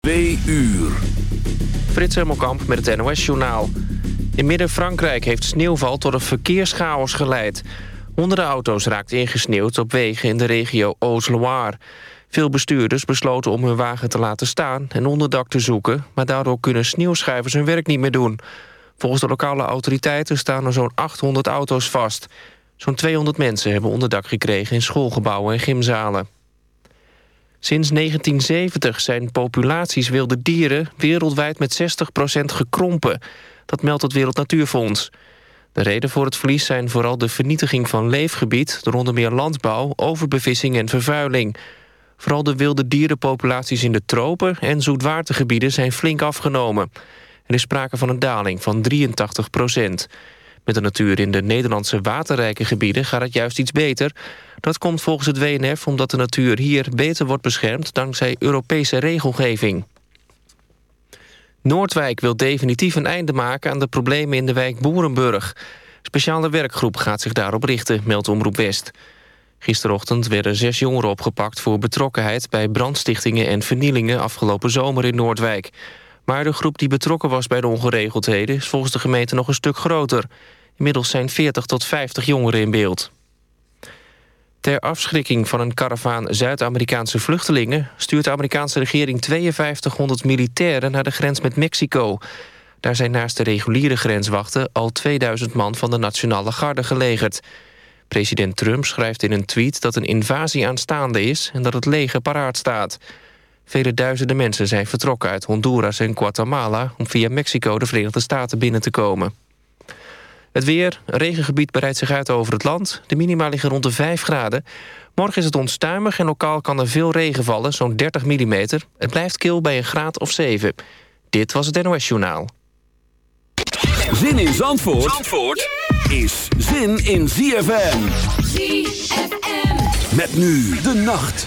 2 uur. Frits Hemelkamp met het NOS-journaal. In Midden-Frankrijk heeft sneeuwval tot een verkeerschaos geleid. Honderden auto's raakten ingesneeuwd op wegen in de regio Eauze-Loire. Veel bestuurders besloten om hun wagen te laten staan en onderdak te zoeken... maar daardoor kunnen sneeuwschuivers hun werk niet meer doen. Volgens de lokale autoriteiten staan er zo'n 800 auto's vast. Zo'n 200 mensen hebben onderdak gekregen in schoolgebouwen en gymzalen. Sinds 1970 zijn populaties wilde dieren wereldwijd met 60% gekrompen. Dat meldt het Wereld Natuurfonds. De reden voor het verlies zijn vooral de vernietiging van leefgebied... door onder meer landbouw, overbevissing en vervuiling. Vooral de wilde dierenpopulaties in de tropen en zoetwatergebieden zijn flink afgenomen. Er is sprake van een daling van 83 procent. Met de natuur in de Nederlandse waterrijke gebieden gaat het juist iets beter. Dat komt volgens het WNF omdat de natuur hier beter wordt beschermd... dankzij Europese regelgeving. Noordwijk wil definitief een einde maken aan de problemen in de wijk Boerenburg. Speciale werkgroep gaat zich daarop richten, meldt Omroep West. Gisterochtend werden zes jongeren opgepakt voor betrokkenheid... bij brandstichtingen en vernielingen afgelopen zomer in Noordwijk. Maar de groep die betrokken was bij de ongeregeldheden... is volgens de gemeente nog een stuk groter. Inmiddels zijn 40 tot 50 jongeren in beeld. Ter afschrikking van een karavaan Zuid-Amerikaanse vluchtelingen... stuurt de Amerikaanse regering 5200 militairen naar de grens met Mexico. Daar zijn naast de reguliere grenswachten... al 2000 man van de Nationale Garde gelegerd. President Trump schrijft in een tweet dat een invasie aanstaande is... en dat het leger paraat staat. Vele duizenden mensen zijn vertrokken uit Honduras en Guatemala... om via Mexico de Verenigde Staten binnen te komen. Het weer, een regengebied breidt zich uit over het land. De minima liggen rond de 5 graden. Morgen is het onstuimig en lokaal kan er veel regen vallen, zo'n 30 mm. Het blijft kil bij een graad of 7. Dit was het NOS Journaal. Zin in Zandvoort, Zandvoort is zin in ZFM. ZFM. Met nu de nacht.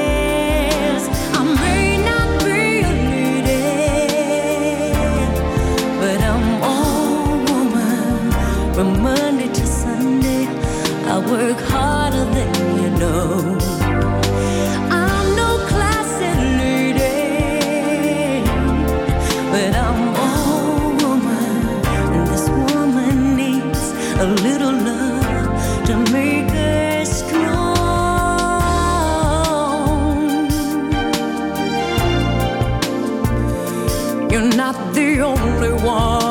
I work harder than you know. I'm no classic lady, but I'm all woman, and this woman needs a little love to make her strong. You're not the only one.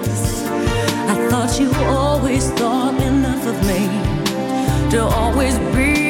thought you always thought enough of me to always be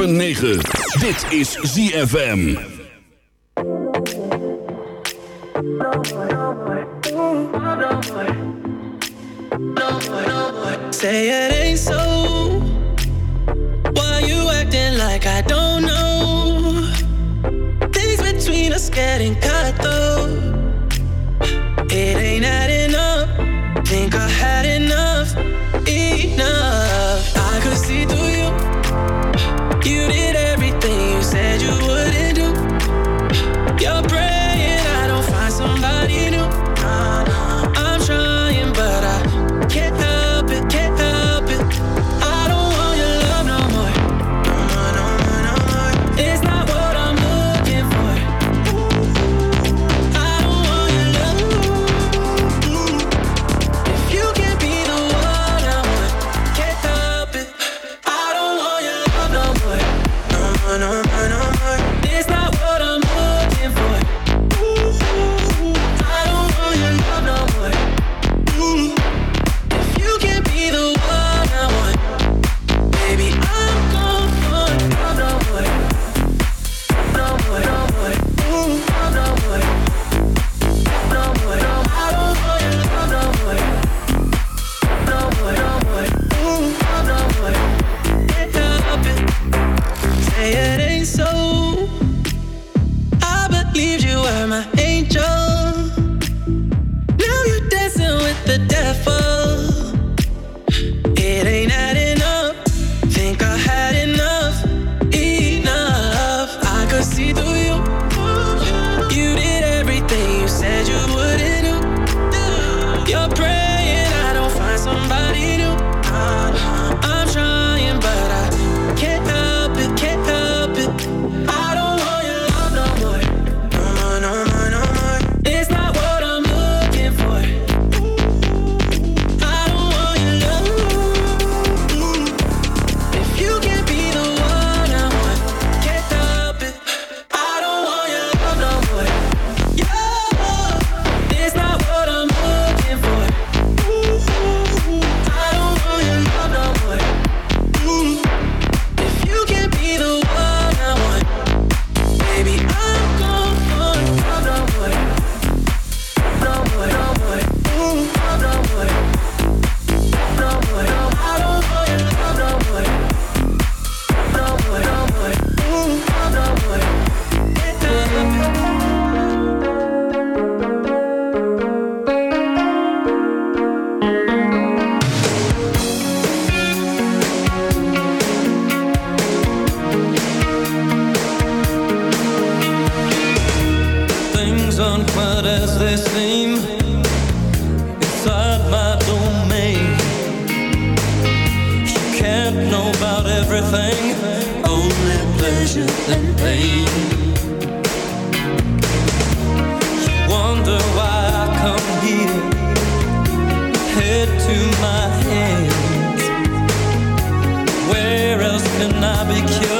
106.9. Dit is ZFM. and pain. You wonder why I come here, head to my hands. Where else can I be cured?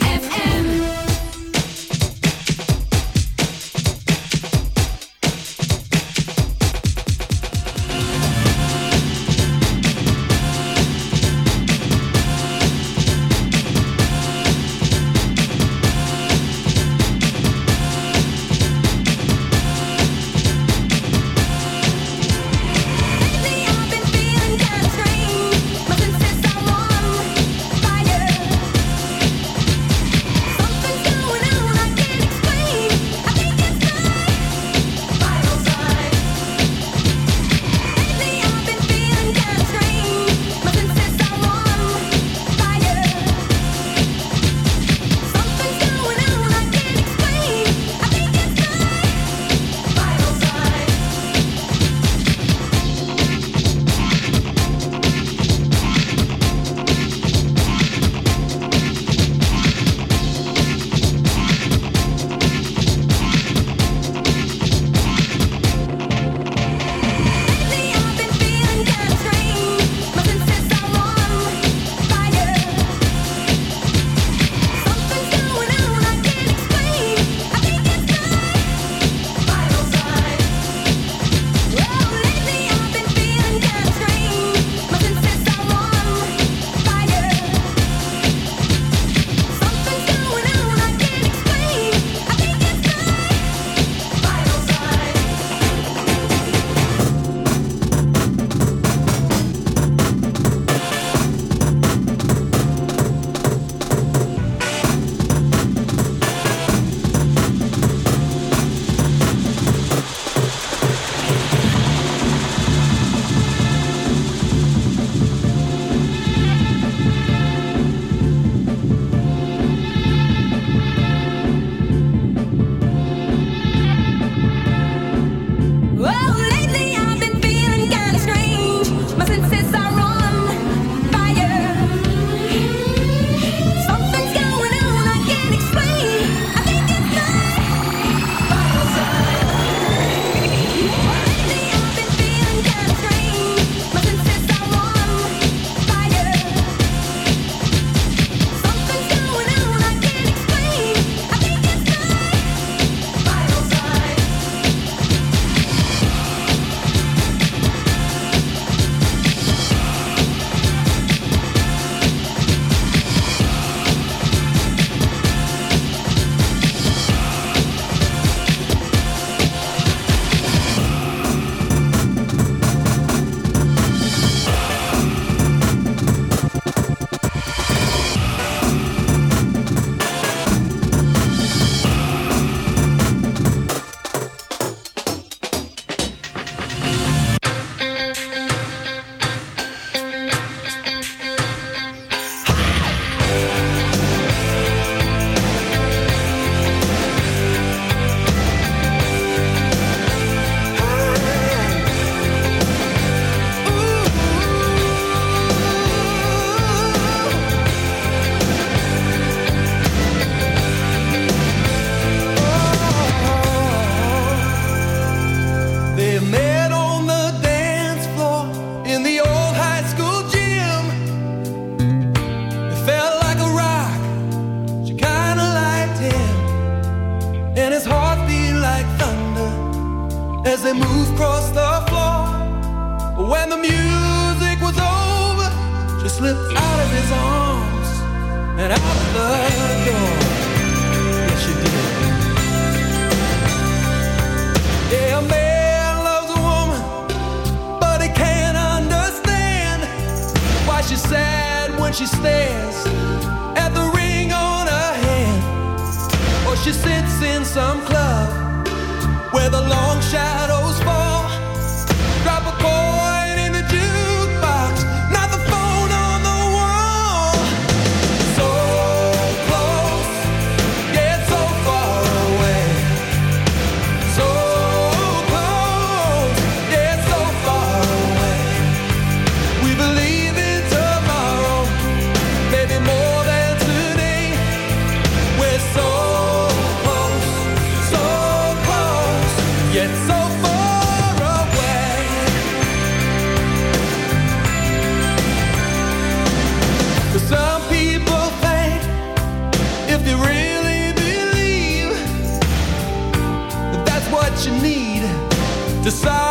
Away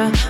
pressure